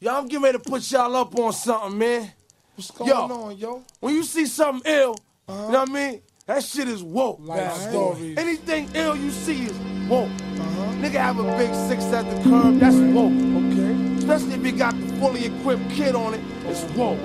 Yo, I'm getting ready to put y'all up on something, man. What's going yo, on, yo? When you see something ill, uh -huh. you uh-huh. know what I mean? That shit is woke. Life. Anything ill you see is woke. Uh -huh. Nigga have a big six at the curb, that's woke. Okay. Especially if you got the fully equipped kid on it, it's woke.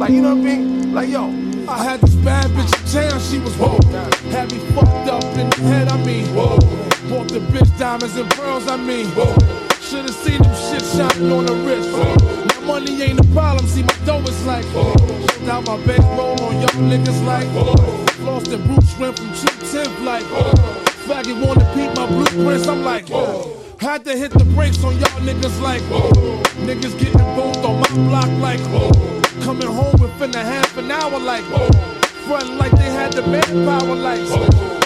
like, you know what I mean? Like, yo, I had this bad bitch in town, she was woke. Had me fucked up in the head, I mean, woke. Bought the bitch diamonds and pearls, I mean, woke. Should have seen them shit shining on the wrist. Now money ain't a problem, see my dough is like. Shit my bankroll on young niggas like. Lost in Bruce went from 210 like. Faggot wanna peep my blueprints, I'm like. Had to hit the brakes on y'all niggas like. Niggas getting both on my block like. Coming home within a half an hour like. Frontin' like they had the manpower like.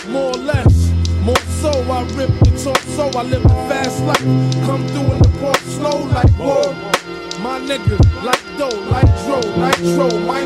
More or less. More so, I rip the torso, I live the fast life. Come through in the park slow like whoa. My nigga, like dough, like dro, like tro, my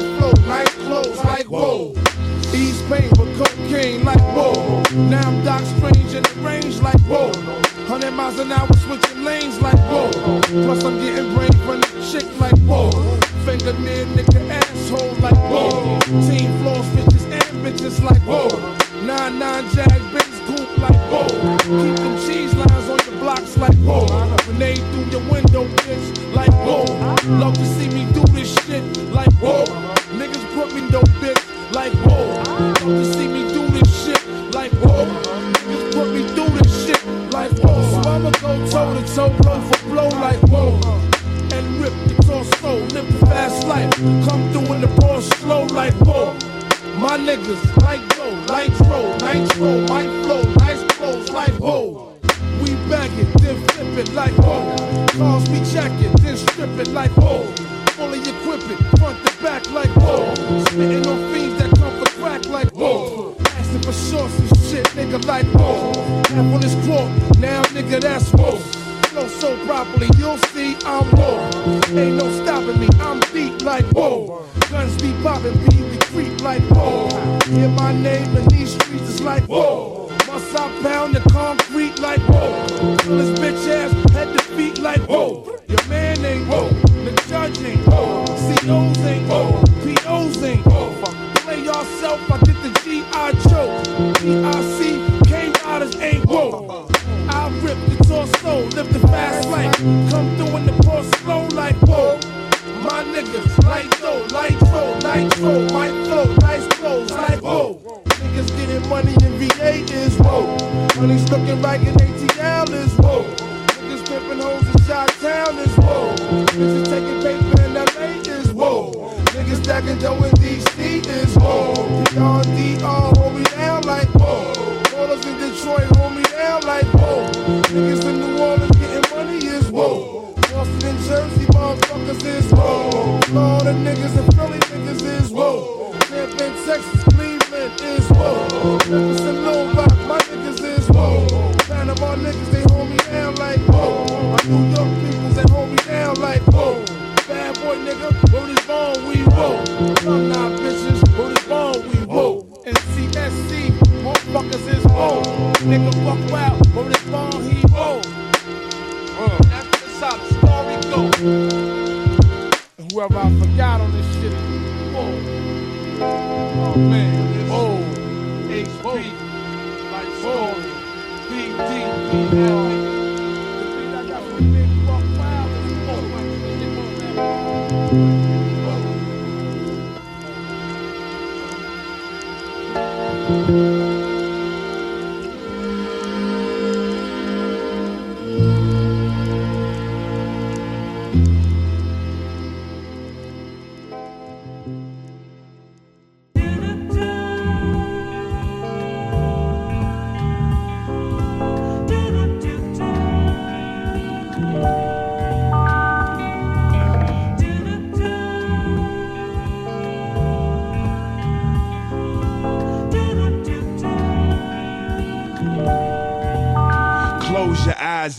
take it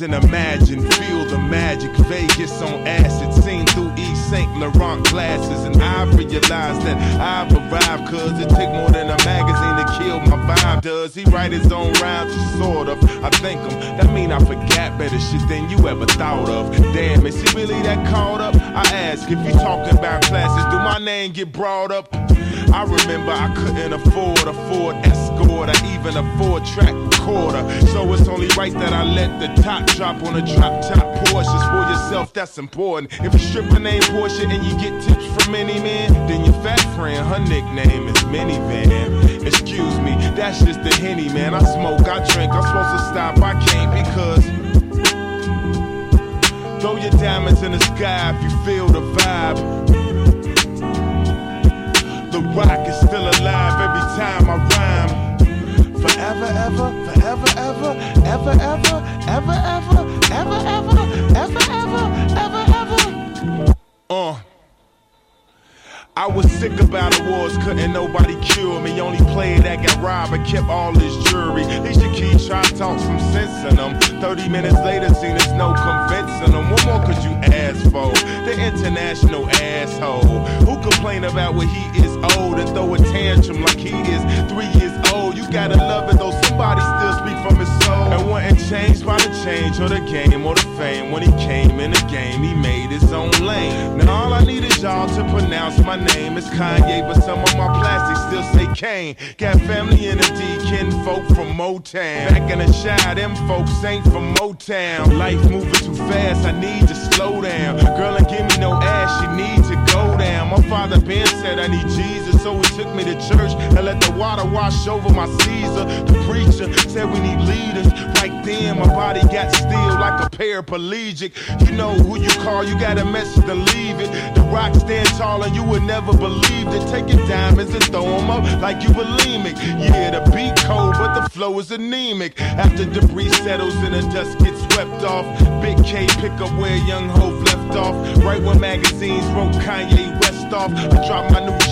and imagine, feel the magic. Vegas on acid, seen through Yves St. Laurent glasses, and I realized that I've arrived. Cause it take more than a magazine to kill my vibe. Does he write his own rhymes? Sort of, I think him. That mean I forgot better shit than you ever thought of. Damn, is he really that caught up? I ask if you talking about classic get brought up? I remember I couldn't afford a Ford Escort or even a four track recorder. So it's only right that I let the top drop on a drop top Porsches for yourself, that's important. If you strip name Porsche and you get tips from any man, then your fat friend, her nickname is Minivan. Excuse me, that's just the Henny, man. I smoke, I drink, I'm supposed to stop, I can't because. Throw your diamonds in the sky if you feel the vibe. The rock is still alive every time I rhyme. Forever, ever, forever, ever, ever, ever, ever, ever, ever, ever, ever, ever, ever, ever. Uh. I was sick about the wars, couldn't nobody cure me. Only player that got robbed and kept all his jewelry. Alicia Keys tried to talk some sense in them. 30 minutes later, seen there's no convincing them. What more could you ask for? The international asshole who complain about what he is old and throw a tantrum like he is three years old. You gotta love it though, somebody still speak from his. And wasn't changed by the change or the game or the fame. When he came in the game, he made his own lane. Now all I need is y'all to pronounce my name It's Kanye, but some of my plastics still say Kane. Got family in the D, kin folk from Motown. Back in the shy, them folks ain't from Motown. Life moving too fast, I need to slow down. Girl, and give me no ass, she need to go down. My father Ben said I need Jesus, so he took me to church and let the water wash over my Caesar. The preacher said we need leaders. Right then, my body got still like a paraplegic. You know who you call, you got a message to leave it. The rock stand tall and you would never believe it. Take your diamonds and throw them up like you bulimic. Yeah, the beat cold, but the flow is anemic. After debris settles and the dust gets swept off, Big K pick up where Young Hove left off. Right when magazines wrote Kanye West off. I drop my new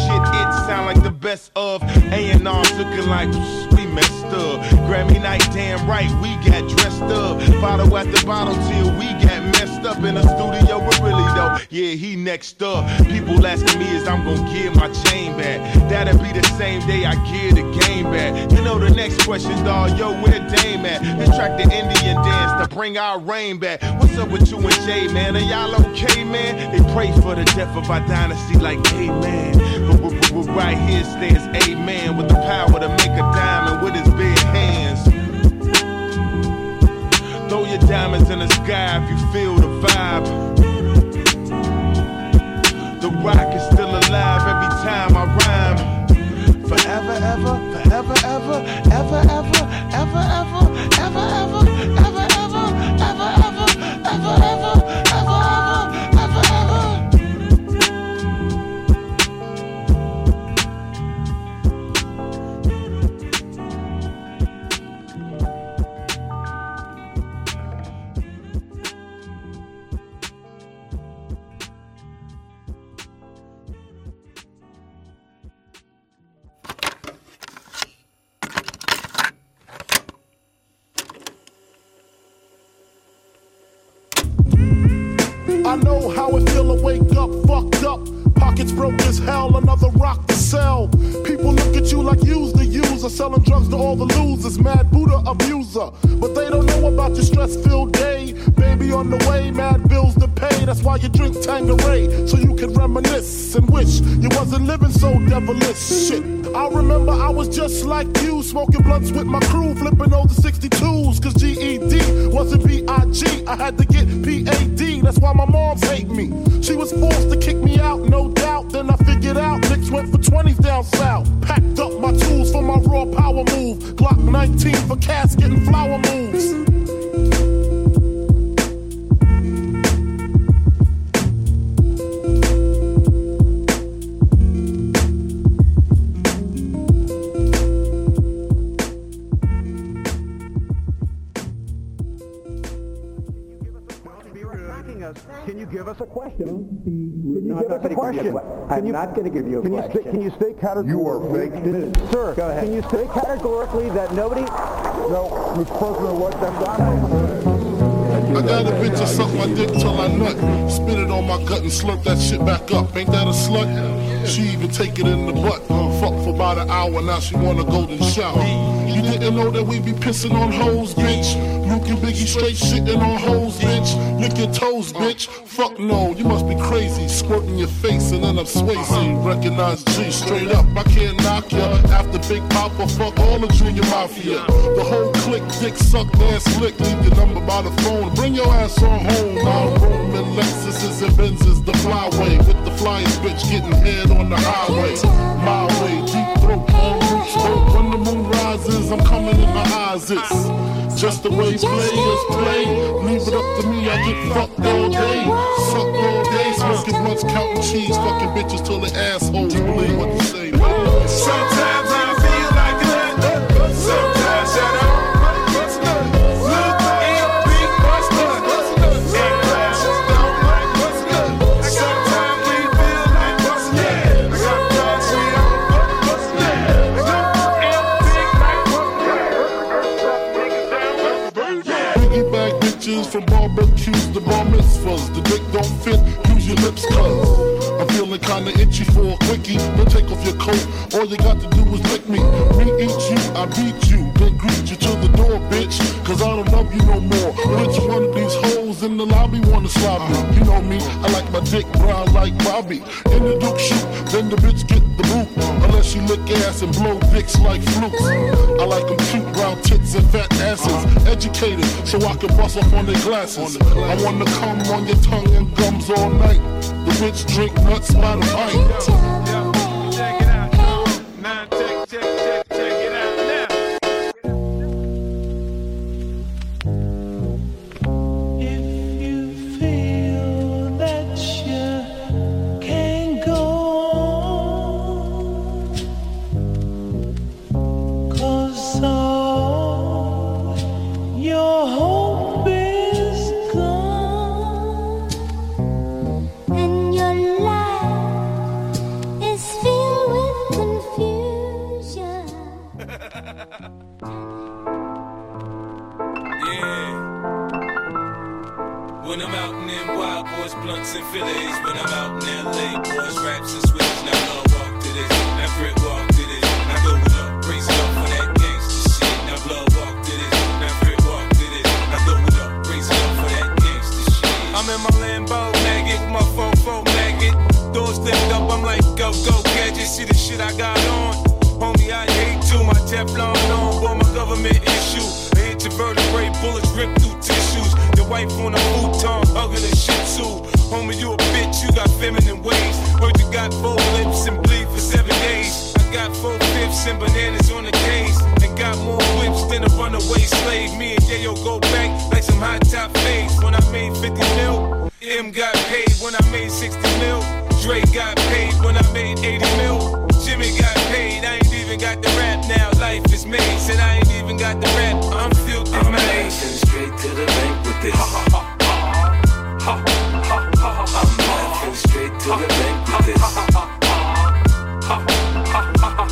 sound like the best of. A&R's looking like messed up. Grammy night, damn right, we got dressed up. Bottle after bottle till we got messed up in the studio. But really though, yeah, he next up. People asking me is I'm gonna give my chain back. That'll be the same day I give the game back. You know the next question, dawg, yo, where Dame at? Let's track the Indian dance to bring our rain back. What's up with you and Jay, man? Are y'all okay, man? They pray for the death of our dynasty like, amen. But, but, but right here stands amen with the power to make a diamond diamonds in the sky if you feel the vibe. The rock is still alive every time I rhyme. Forever, ever, forever, ever, ever, ever, no doubt. Then I figured out Nicks went for 20s down south. Packed up my tools for my raw power move. Glock 19 for casket and flower moves. No, you I'm not gonna give you a question? Can I'm you- not gonna give you a can you question. Stay, can you state categorically? You are fake. Sir, Go ahead. Can you state categorically that nobody? No, Mr. President, what that's I got a bitch that suck my dick till I nut. Spit it on my gut and slurp that shit back up. Ain't that a slut? She even take it in the butt. Fuck for about an hour, now she want a golden shower. You didn't know that we be pissing on hoes, bitch. Luke and Biggie straight shitting on hoes, bitch. Lick your toes, bitch. Fuck no, you must be crazy. Squirting your face and then I'm Swayze. Recognize G straight up, I can't knock ya. After Big Papa, fuck all the junior mafia. The whole clique, dick suck, ass lick. Leave your number by the phone. Bring your ass on home. Now Roman Lexuses and Benzes, the flyway. With the flyest bitch getting head on the highway. My way, deep throat, on roots, throat. When the moon rises, I'm coming in my eyes. It's just the way players play. Leave it up to me, I get fucked all day. Suck all day, smoking blunts, counting cheese, fucking bitches till the assholes believe what you say. Sometimes from barbecues to bar mitzvahs. The dick don't fit, use your lips cuz. I'm feeling kinda itchy for a quickie. Don't take off your coat, all you got to do is lick me. Me eat you, I beat you, then greet you to the door, bitch. Cause I don't love you no more. Which one of these hoes in the lobby wanna slap me? You know me, I like my dick brown like Bobby. In the Duke shoot, then the bitch get the boot. Unless she lick ass and blow dicks like flukes. I like them cute brown tits and fat asses. Educated, so I can bust off on their glasses. I wanna come on your tongue and gums all night. The bitch drink nuts by the pint. This. I'm laughing straight to the bank with this.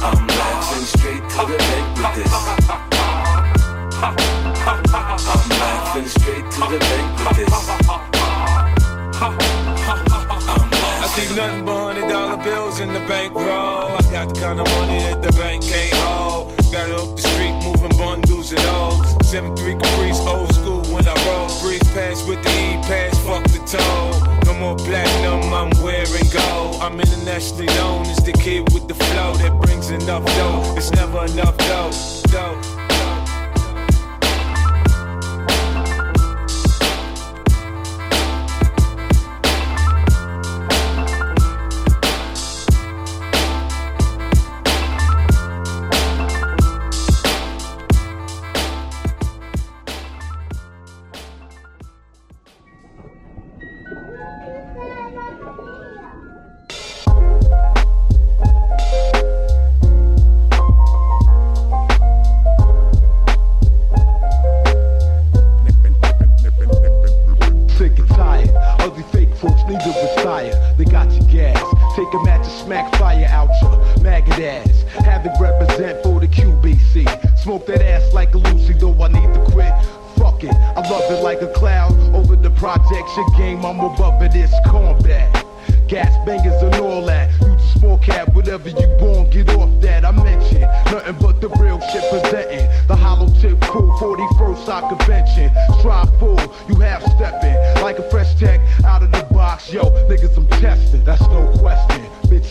I'm laughing straight to the bank with this. I'm laughing straight to the bank with this. I see nothing but hundred dollar bills in the bankroll. I got the kind of money that the bank can't hold. Got it up the street, moving bundles and all. Seven three Caprice, No platinum, I'm wearing gold. I'm internationally known as the kid with the flow that brings enough dough. It's never enough dough. dough.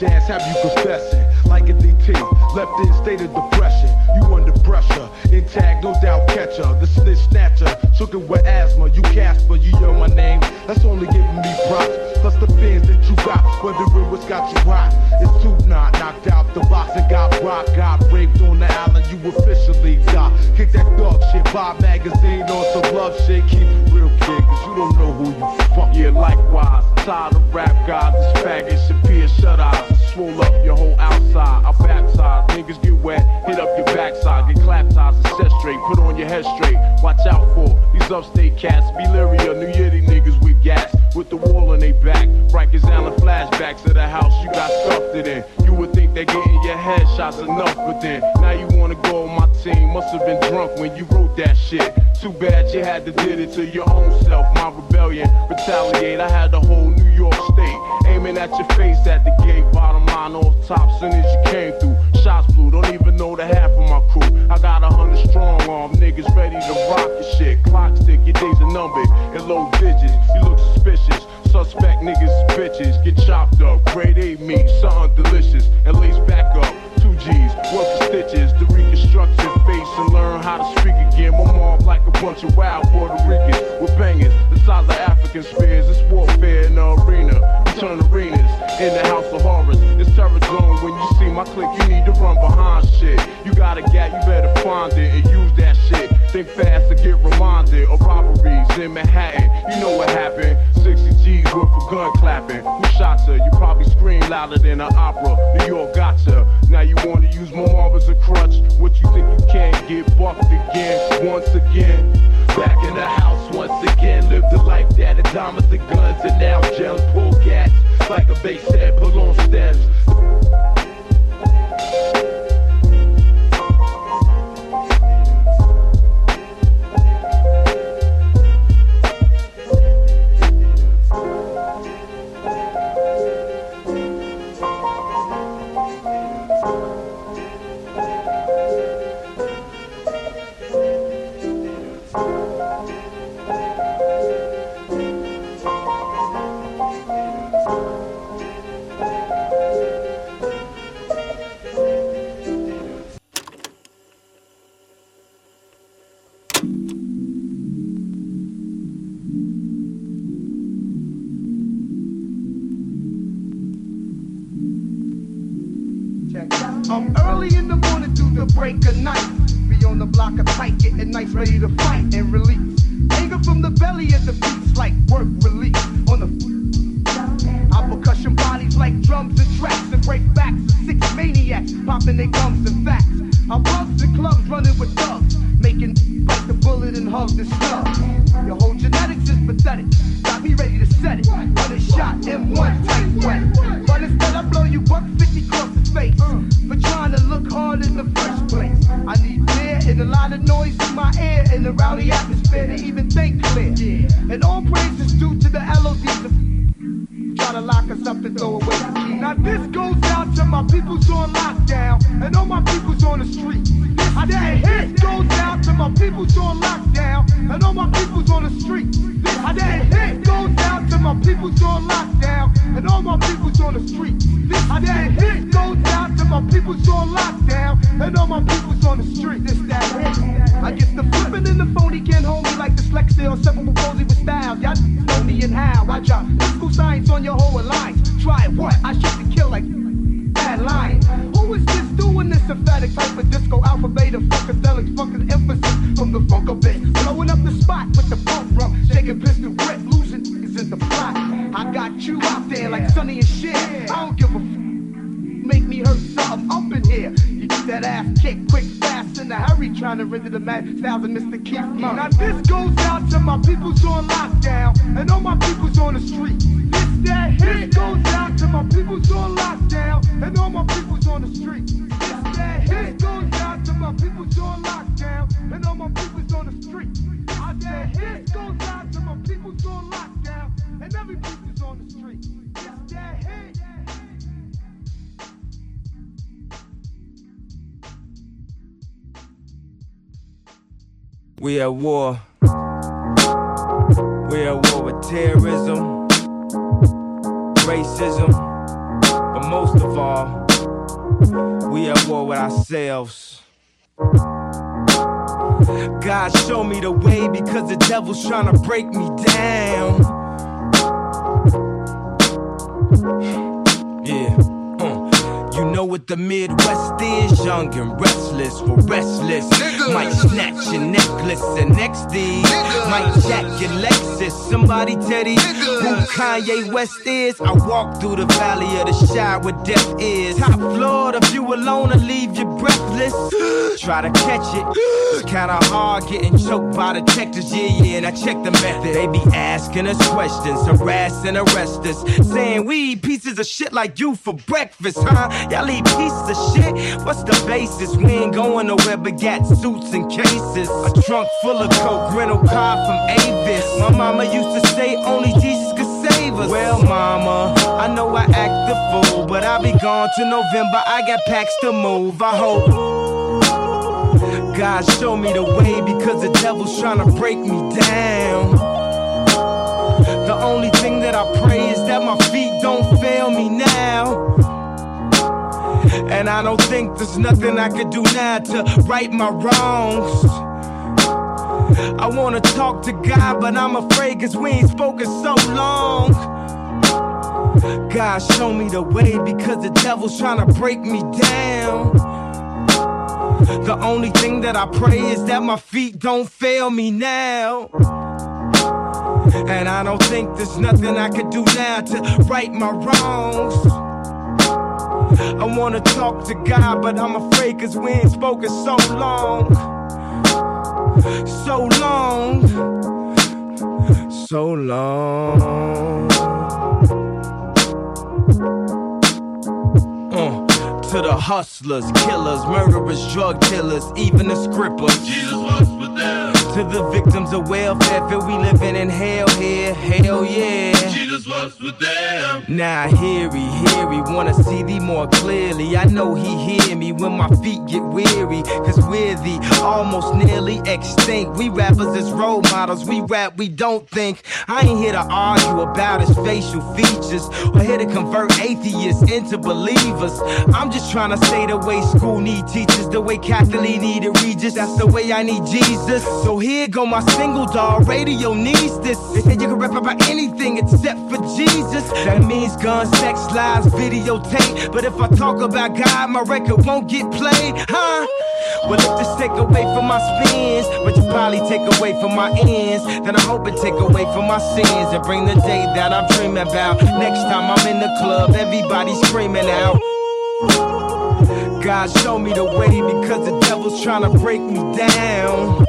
Ass, have you confessing like a DT? Left in state of depression, you under pressure. Intact, no doubt catcher. The snitch snatcher, shook it with asthma. You Casper, you know my name. That's only giving me props. Plus the fans that you got, wondering what's got you hot. It's too not knocked out the box and got rock. Got raped on the island, you officially die. Kick that dog shit, buy magazine on some love shit. Keep it real, kid, cause you don't know who you fuck. Yeah, likewise. Tired of rap this faggot should be a shut eyes. Swole up your whole outside. I baptize. Niggas get wet, hit up your backside. Get claptized and set straight. Put on your head straight. Watch out for these upstate cats. Beliria, New Yiddy niggas with gas. With the wall on their back. Rikers Island flashbacks of the house you got stuffed it in. You would think that getting your headshots enough, but then now you wanna go on my team. Must have been drunk when you wrote that shit. Too bad you had to did it to your own self. My rebellion, retaliate. I had the whole New York state aiming at your face at the gate. Bottom line off top, soon as you came through. Ready to rock your shit. Clock stick, your days are numbered in low digits. You look suspicious. Suspect niggas bitches get chopped up. Grade A meat, something delicious, and Think fast and get reminded of robberies in Manhattan. You know what happened. 60 G's worth of gun clapping. Who shot her? You probably scream louder than an opera. New York gotcha. Popping their gums and facts. I pubs and clubs running with thugs, making bite the bullet and hug the snub. And shit. I don't give a f- make me hurt something up in here. You get that ass kicked quick, fast, in a hurry, trying to render the mad styles Mr. Keith. Now this goes out to my peoples on lockdown and all my peoples on the street. This that hit goes out to my peoples on lockdown and all my peoples on the street. This that hit goes out to my peoples on lockdown and all my peoples on the street. I said hit goes out to my peoples on lockdown and every people's on the street. We at war. We at war with terrorism, racism, but most of all, we at war with ourselves. God show me the way because the devil's trying to break me down. Yeah. You know what the Midwest is, young and restless, we're restless. Might snatch your necklace and next thing might jack your Lexus. Somebody tell these who Kanye West is. I walk through the valley of the shy with death is. Top floor, if you alone, will leave you breathless. Try to catch it. It's kinda hard getting choked by detectives. Yeah, yeah, and I check the method. They be asking us questions, harassing, and arrest us. Saying we eat pieces of shit like you for breakfast, huh? Y'all eat pieces of shit? What's the basis? We ain't going nowhere but got suits and cases. A trunk full of coke, rental car from Avis. My mama used to say only Jesus could save us. Well, mama, I know I act the fool, but I'll be gone to November. I got packs to move. I hope. God show me the way because the devil's trying to break me down. The only thing that I pray is that my feet don't fail me now. And I don't think there's nothing I could do now to right my wrongs. I wanna talk to God, but I'm afraid cause we ain't spoken so long. God show me the way because the devil's trying to break me down. The only thing that I pray is that my feet don't fail me now. And I don't think there's nothing I could do now to right my wrongs. I wanna talk to God, but I'm afraid cause we ain't spoken so long. So long. So long. Uh, to the hustlers, killers, murderers, drug dealers, even the scrippers. Jesus was with them. To the victims of welfare, feel we living in hell here, hell yeah. Jesus was with them. Now hear he, hear he, wanna see thee more clearly. I know he hear me when my feet get weary, cause we're the almost nearly extinct. We rappers as role models, we rap, we don't think. I ain't here to argue about his facial features, or here to convert atheists into believers. I'm just trying to say the way school need teachers, the way Kathie Lee need a Regis, that's the way I need Jesus. So here go my single dog, radio needs this. They say you can rap about anything except for Jesus. That means guns, sex, lies, videotape. But if I talk about God, my record won't get played, huh? Well, if this take away from my spins, but you probably take away from my ends, then I hope it take away from my sins and bring the day that I'm dreaming about. Next time I'm in the club, everybody screaming out. God show me the way because the devil's trying to break me down.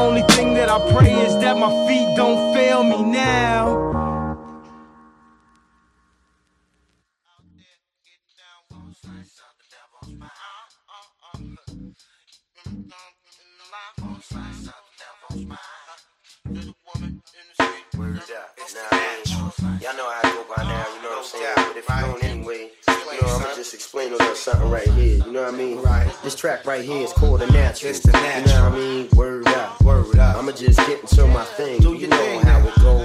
Only thing that I pray is that my feet don't fail me now. Y'all know how I go by now, you know what I'm saying? But if you don't anyway, you know, I'ma just explain a little something right here, you know what I mean? Right. This track right here is called The Natural. It's the natural. You know what I mean? Word up. Word up. I'ma just get into my thing. Do you know how it goes.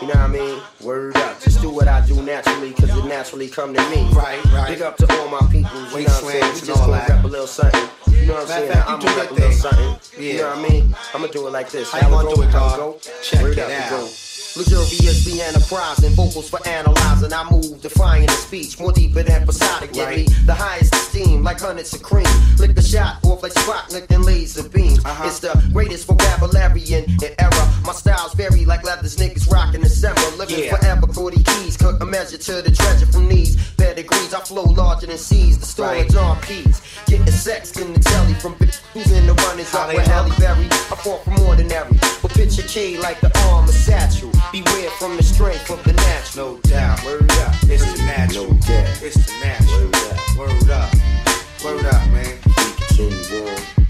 You know what I mean? Word up. Just do what I do naturally, cause it naturally come to me. Right, right. Big up to all my people. You know what I'm saying? We just gonna rap a little something. You know what I'm saying? Fact, I'ma do rap a little thing. something. You know what I mean? I'ma do it like this. How you gonna do it, dog? Check Word it up, out. go. Luxuriously enterprising, vocals for analyzing. I move, defying the speech, more deeper than Posada. Give me the highest esteem, like hundreds of cream. Lick the shot off like Sputnik and laser beams. Uh-huh. It's the greatest vocabulary in, in era. My styles vary like leathers, niggas rocking December. Living Yeah. forever, 40 keys. cut a measure to the treasure from these pedigrees. I flow larger than seas, the storage on peas. Getting sex in the telly from bitch who's in the runners up with Halle Berry. I fought for ordinary, but picture K like the arm of satchel. Beware from the strength of the natural. No doubt. Word up. It's the natural. No doubt. It's the natural. Word up. Word up. Word up, man. Kenny Warren.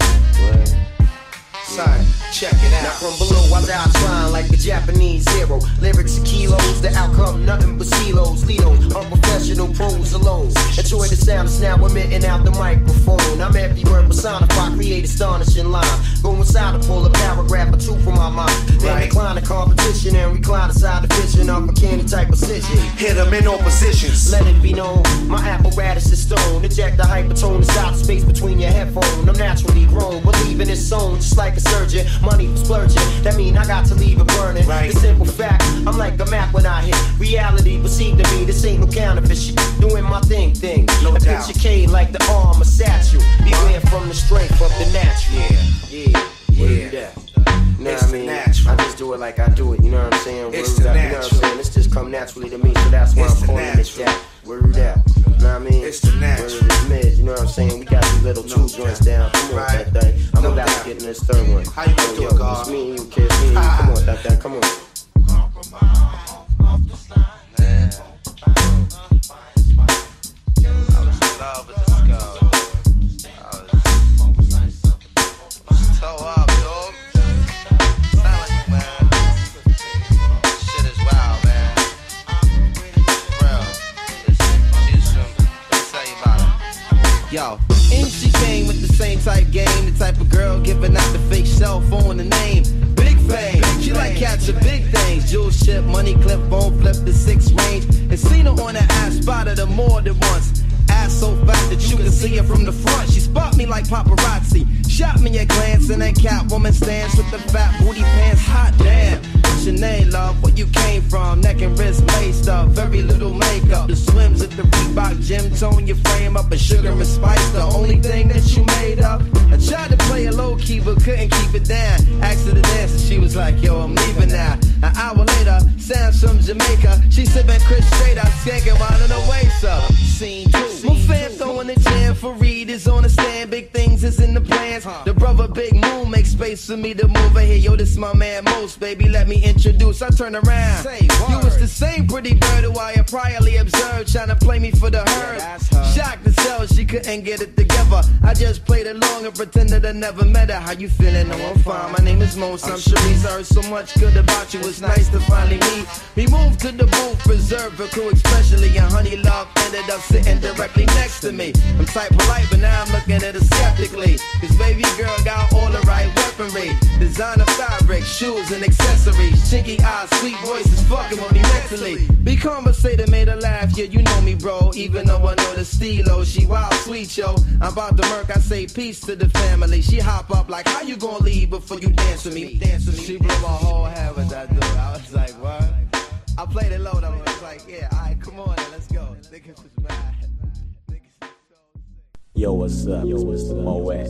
Son, check it Now out. from below I die trying like a Japanese hero. Lyrics are kilos, the outcome nothing but silos. Litos, unprofessional pros alone. Enjoy the sound that's now emitting out the microphone. I'm every word personified, create astonishing lines. Go inside to pull a paragraph or two from my mind. Then decline the competition and recline aside the vision of a candy type position. Hit 'em in all positions. Let it be known, my is the hypertone inside the space between your headphones. I'm naturally grown, believing it's zone, just like a surgeon. Money for splurging, that mean I got to leave it burning. The simple fact, I'm like a map when I hit reality. Perceived to me, this ain't no counterfeit shit. Doing my thing, thing. No I doubt. picture K like the arm of statue. Beware from the strength of the natural. Yeah, yeah, yeah. yeah. What I mean? I just do it like I do it, you know what I'm saying? It's Word the up, you know what I'm saying? It's just come naturally to me, so that's why It's I'm calling it natural. that. Word out. Know what I mean? It's the natural. Word is mid, you know what I'm saying? We got these little two joints down. Come on, that thing. I'm about to get in this third one. How you gonna Yo, do yo, it, God? It's me and you, kid. Me and you. Come on, that thing. Come on. Yo, and she came with the same type game, the type of girl giving out the fake cell phone the name. Big fame, she like catching big things. Jewel ship, money clip, phone flip the six range. And seen her on the ass, spotted her more than once. Ass so fat that you can see her from the front. She spot me like paparazzi. Shot me a glance and that Catwoman stands with the fat booty pants. Hot damn. What's your name, love? Where you came from? Neck and wrist laced up. Very little makeup. The swims at the Reebok gym tone your frame up. And sugar and spice, the only thing that you made up. I tried to play it low key, but couldn't keep it down. Asked her to dance, and she was like, Yo, I'm leaving now. An hour later, Sam's from Jamaica. She sipping Chris straight out, skanking while in the waist up. Two. My fam throwing the jam for Reed is on the stand. Big things is in the plans. The brother Big Moon makes space for me to move in here. Yo, this my man Most, baby. Let me introduce. I turn around. You was the same pretty bird who I had priorly observed, trying to play me for the herd. Couldn't get it together. I just played along and pretended I never met her. How you feeling? No, I'm fine. My name is Most. I'm Sharice. I heard so much good about you. It's nice to finally meet. We moved to the booth, preserve a crew, especially and Honey Love ended up sitting directly next to me. I'm type polite, but now I'm looking at her skeptically. Cause baby girl got all the right weaponry. Designer fabric, shoes and accessories. Chinky eyes, sweet voices, fucking with me mentally. Be conversated, made her laugh. Yeah, you know me, bro. Even though I know the stilo, she wild sweet, yo. I'm about to murk, I say peace to the family. She hop up like, how you gonna leave before you dance with me? Dance with me. She blew my whole head with that dude. I was like, what? I played it low though. Was like, yeah, alright, come on, let's go. Niggas was mad. Yo, what's up? Yo, it's the Moet,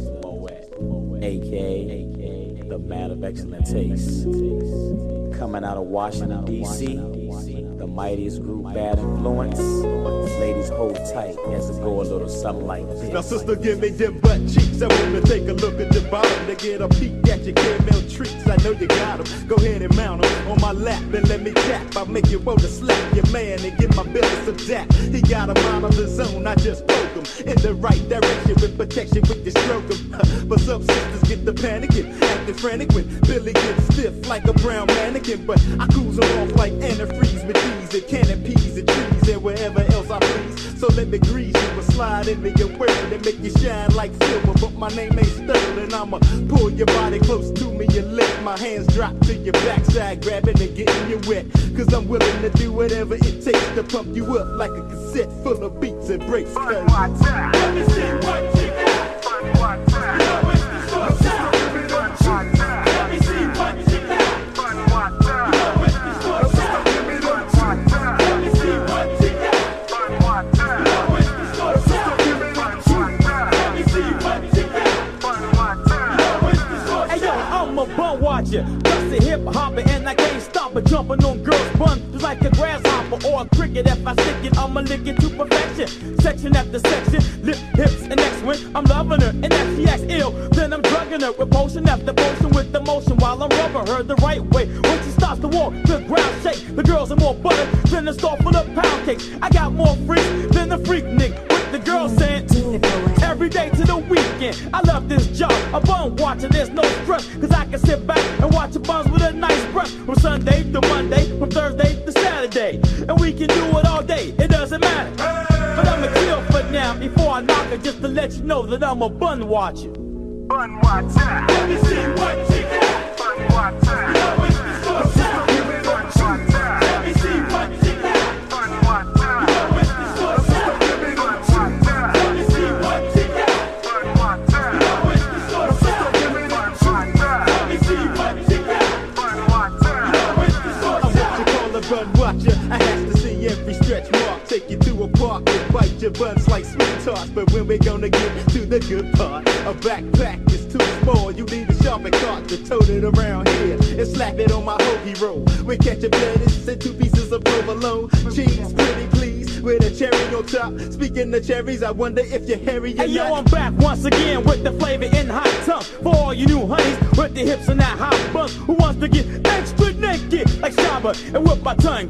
Moet, aka the Man of Excellent Taste. Coming out of Washington, D.C., the mightiest group, Bad Influence. Ladies, hold tight as it go a little something like this. Now, sister, give me them butt cheeks. I wanna take a look at your bottom to get a peek at your caramel treats. I know you got 'em. Go ahead and mount 'em on my lap and let me tap. I'll make you wanna slap your man and get my belly some dap. He got a mind of his own. I just him in the right direction with protection with the stroke 'em. but some sisters get the panicking, acting frantic when Billy gets stiff like a brown mannequin. But I cruise off like antifreeze with these and cannon peas and trees and wherever else I please. So let me grease you and slide into your world and make you shine like silver. But my name ain't Sterling. I'ma pull your body close to me and let my hands drop to your backside, grabbing and getting you wet. Cause I'm willing to do whatever it takes to pump you up like a cassette full of beats and breaks. Cause let me see what you got. Yo, it's the source sound. Let me see what you got. Yo, it's the source sound. Let me see what you got. Yo, it's the source sound. Let me see what you got. Yo, it's the source Hey yo, I'm a bum watcher, a hip hopper, and I can't stop it jumping on girls' buns like a grasshopper or a cricket. If I stick it, I'ma lick it to perfection. Section after section, lip, hips, and next one, I'm loving her, and if she acts ill, then I'm drugging her with potion after potion with emotion while I'm rubbing her the right way. When she starts to walk, the ground shake. The girls are more butter than a store full of pound cakes. I got more freaks than the Freaknik with the girls saying every day to the weekend. I love this job. A bum watching, there's no stress, cause I can sit back and watch the bums with a nice breath. From Sunday to Monday, from Thursday to And we can do it all day, it doesn't matter. But I'ma chill for now before I knock it, just to let you know that I'm a bun watcher. Bun watcher. Let me see what you got. Bun watcher. You know it's the source. Bun watcher. But when we gonna get to the good part? A backpack is too small. You need a shopping cart to tote it around here and slap it on my hoagie roll. We catch a lettuce and two pieces of provolone. Cheese, pretty please, with a cherry on top. Speaking of cherries, I wonder if you're hairy or Hey yo. I'm back once again with the flavor in hot tongue. For all you new honeys with the hips and that hot bun who wants to get extra naked like Shabba and whip my tongue,